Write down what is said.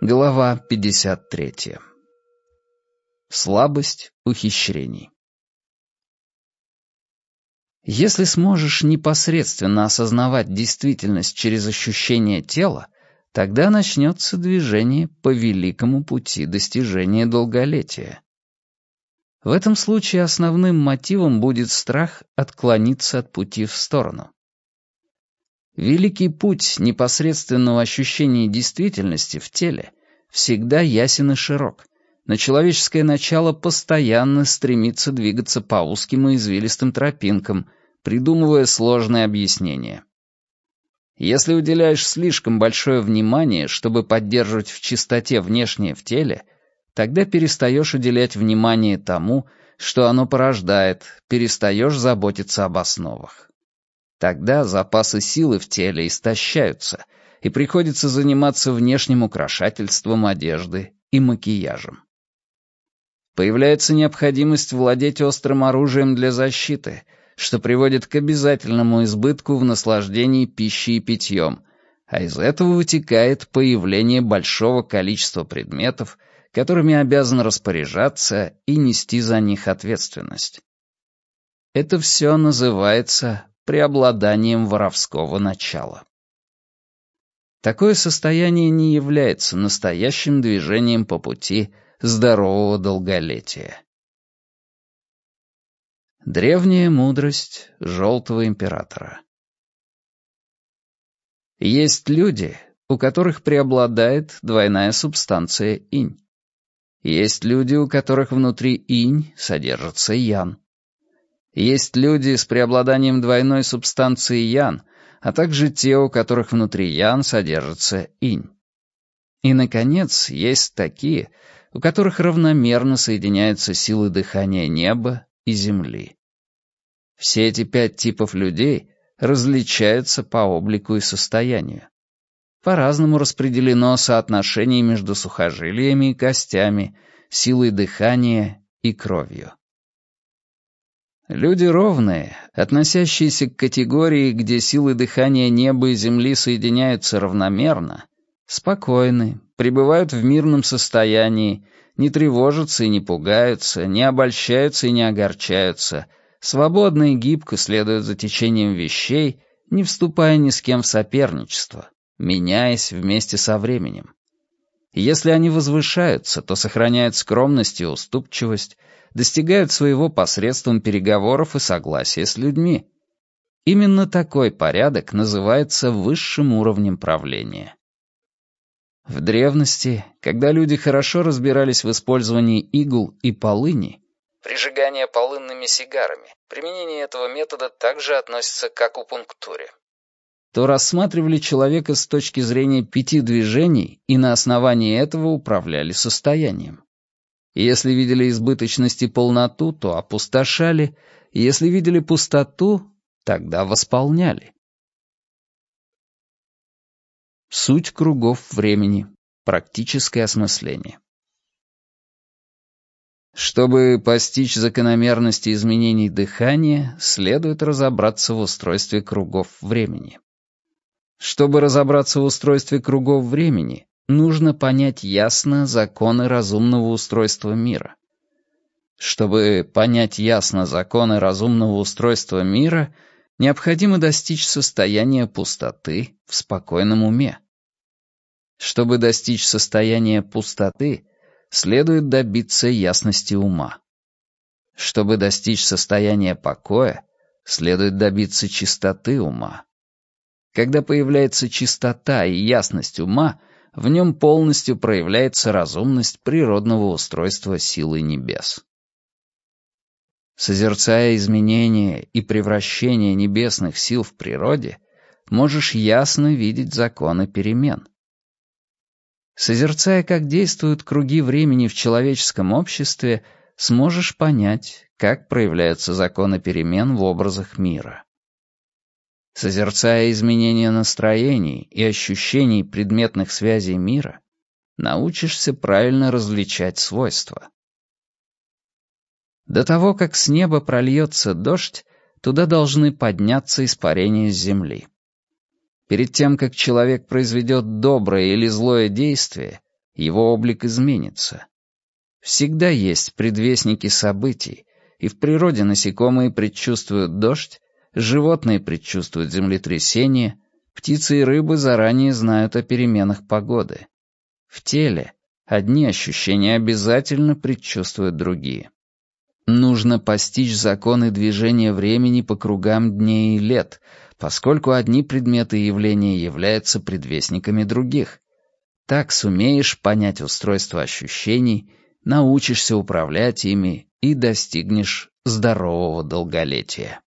Глава 53. Слабость ухищрений. Если сможешь непосредственно осознавать действительность через ощущение тела, тогда начнется движение по великому пути достижения долголетия. В этом случае основным мотивом будет страх отклониться от пути в сторону. Великий путь непосредственного ощущения действительности в теле всегда ясен и широк, но человеческое начало постоянно стремится двигаться по узким и извилистым тропинкам, придумывая сложные объяснения. Если уделяешь слишком большое внимание, чтобы поддерживать в чистоте внешнее в теле, тогда перестаешь уделять внимание тому, что оно порождает, перестаешь заботиться об основах. Тогда запасы силы в теле истощаются, и приходится заниматься внешним украшательством одежды и макияжем. Появляется необходимость владеть острым оружием для защиты, что приводит к обязательному избытку в наслаждении пищей и питьем, а из этого вытекает появление большого количества предметов, которыми обязан распоряжаться и нести за них ответственность. Это все называется преобладанием воровского начала. Такое состояние не является настоящим движением по пути здорового долголетия. Древняя мудрость Желтого Императора Есть люди, у которых преобладает двойная субстанция инь. Есть люди, у которых внутри инь содержится ян. Есть люди с преобладанием двойной субстанции ян, а также те, у которых внутри ян содержится инь. И, наконец, есть такие, у которых равномерно соединяются силы дыхания неба и земли. Все эти пять типов людей различаются по облику и состоянию. По-разному распределено соотношение между сухожилиями и костями, силой дыхания и кровью. Люди ровные, относящиеся к категории, где силы дыхания неба и земли соединяются равномерно, спокойны, пребывают в мирном состоянии, не тревожатся и не пугаются, не обольщаются и не огорчаются, свободно и гибко следуют за течением вещей, не вступая ни с кем в соперничество, меняясь вместе со временем. Если они возвышаются, то сохраняют скромность и уступчивость, достигают своего посредством переговоров и согласия с людьми. Именно такой порядок называется высшим уровнем правления. В древности, когда люди хорошо разбирались в использовании игл и полыни, прижигание полынными сигарами, применение этого метода также относится к акупунктуре, то рассматривали человека с точки зрения пяти движений и на основании этого управляли состоянием. Если видели избыточность и полноту, то опустошали, если видели пустоту, тогда восполняли. Суть кругов времени. Практическое осмысление. Чтобы постичь закономерности изменений дыхания, следует разобраться в устройстве кругов времени. Чтобы разобраться в устройстве кругов времени, нужно понять ясно законы разумного устройства мира. Чтобы понять ясно законы разумного устройства мира, необходимо достичь состояния пустоты в спокойном уме. Чтобы достичь состояния пустоты, следует добиться ясности ума. Чтобы достичь состояния покоя, следует добиться чистоты ума. Когда появляется чистота и ясность ума, в нем полностью проявляется разумность природного устройства силы небес. Созерцая изменения и превращение небесных сил в природе, можешь ясно видеть законы перемен. Созерцая, как действуют круги времени в человеческом обществе, сможешь понять, как проявляются законы перемен в образах мира. Созерцая изменения настроений и ощущений предметных связей мира, научишься правильно различать свойства. До того, как с неба прольется дождь, туда должны подняться испарения с земли. Перед тем, как человек произведет доброе или злое действие, его облик изменится. Всегда есть предвестники событий, и в природе насекомые предчувствуют дождь, животные предчувствуют землетрясение, птицы и рыбы заранее знают о переменах погоды. В теле одни ощущения обязательно предчувствуют другие. Нужно постичь законы движения времени по кругам дней и лет, поскольку одни предметы и явления являются предвестниками других. Так сумеешь понять устройство ощущений, научишься управлять ими и достигнешь здорового долголетия.